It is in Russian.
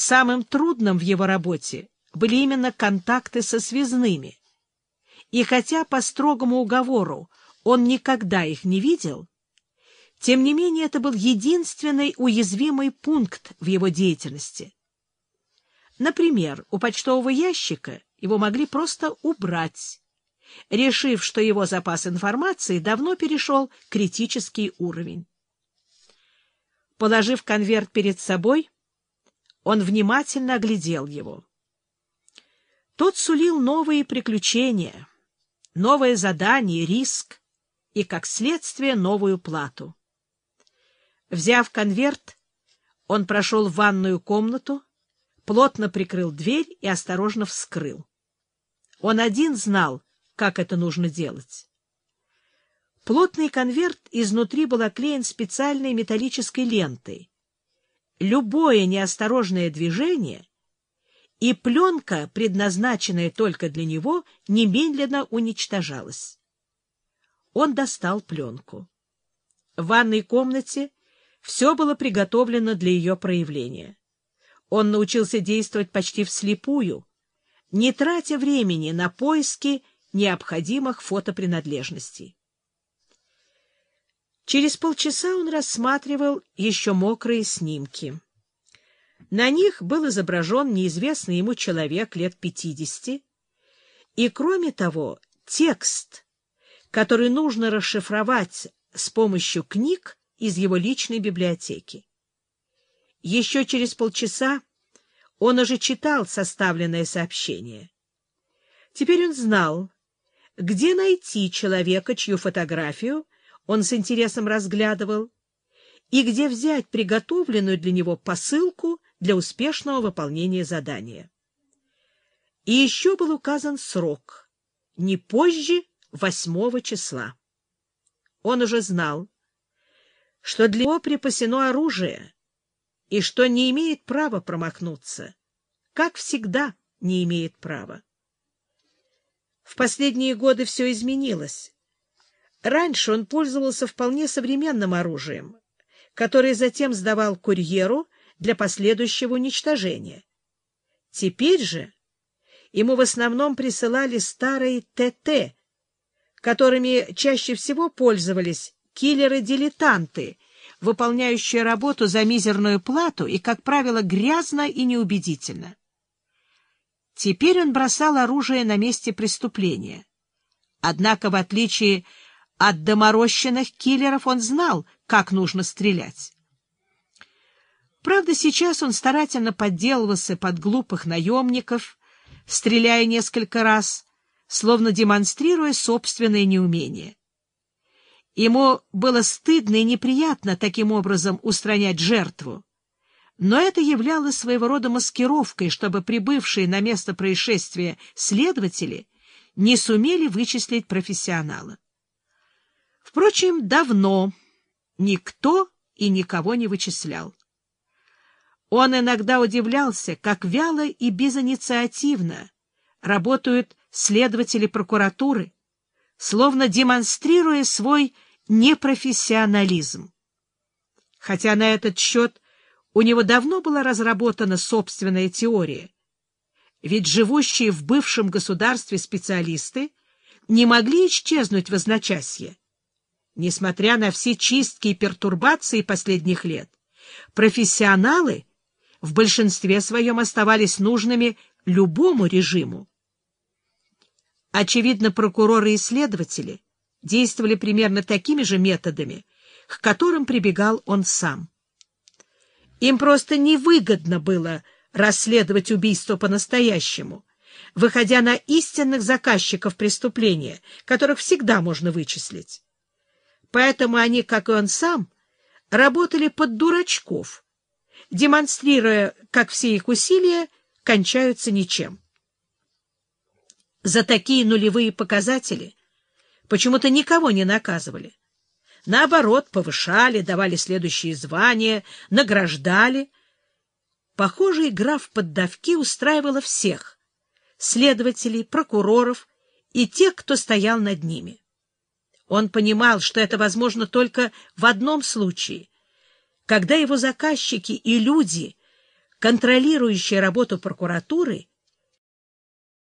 Самым трудным в его работе были именно контакты со связными. И хотя по строгому уговору он никогда их не видел, тем не менее это был единственный уязвимый пункт в его деятельности. Например, у почтового ящика его могли просто убрать, решив, что его запас информации давно перешел критический уровень. Положив конверт перед собой, он внимательно оглядел его. Тот сулил новые приключения, новое задание, риск и, как следствие, новую плату. Взяв конверт, он прошел в ванную комнату, плотно прикрыл дверь и осторожно вскрыл. Он один знал, как это нужно делать. Плотный конверт изнутри был оклеен специальной металлической лентой. Любое неосторожное движение и пленка, предназначенная только для него, немедленно уничтожалась. Он достал пленку. В ванной комнате все было приготовлено для ее проявления. Он научился действовать почти вслепую, не тратя времени на поиски необходимых фотопринадлежностей. Через полчаса он рассматривал еще мокрые снимки. На них был изображен неизвестный ему человек лет пятидесяти, и, кроме того, текст, который нужно расшифровать с помощью книг из его личной библиотеки. Еще через полчаса он уже читал составленное сообщение. Теперь он знал, где найти человека, чью фотографию он с интересом разглядывал, и где взять приготовленную для него посылку для успешного выполнения задания. И еще был указан срок — не позже восьмого числа. Он уже знал, что для него припасено оружие и что не имеет права промахнуться, как всегда не имеет права. В последние годы все изменилось. Раньше он пользовался вполне современным оружием, которое затем сдавал курьеру для последующего уничтожения. Теперь же ему в основном присылали старые ТТ, которыми чаще всего пользовались киллеры-дилетанты, выполняющие работу за мизерную плату и, как правило, грязно и неубедительно. Теперь он бросал оружие на месте преступления. Однако, в отличие от доморощенных киллеров, он знал, как нужно стрелять. Правда, сейчас он старательно подделывался под глупых наемников, стреляя несколько раз, словно демонстрируя собственное неумение. Ему было стыдно и неприятно таким образом устранять жертву. Но это являлось своего рода маскировкой, чтобы прибывшие на место происшествия следователи не сумели вычислить профессионала. Впрочем, давно никто и никого не вычислял. Он иногда удивлялся, как вяло и безинициативно работают следователи прокуратуры, словно демонстрируя свой непрофессионализм. Хотя на этот счет у него давно была разработана собственная теория. Ведь живущие в бывшем государстве специалисты не могли исчезнуть в одночасье. Несмотря на все чистки и пертурбации последних лет, профессионалы в большинстве своем оставались нужными любому режиму. Очевидно, прокуроры и следователи действовали примерно такими же методами, к которым прибегал он сам. Им просто невыгодно было расследовать убийство по-настоящему, выходя на истинных заказчиков преступления, которых всегда можно вычислить. Поэтому они, как и он сам, работали под дурачков, демонстрируя, как все их усилия кончаются ничем. За такие нулевые показатели почему-то никого не наказывали. Наоборот, повышали, давали следующие звания, награждали. Похоже, игра в поддавки устраивала всех — следователей, прокуроров и тех, кто стоял над ними. Он понимал, что это возможно только в одном случае, когда его заказчики и люди, контролирующая работу прокуратуры,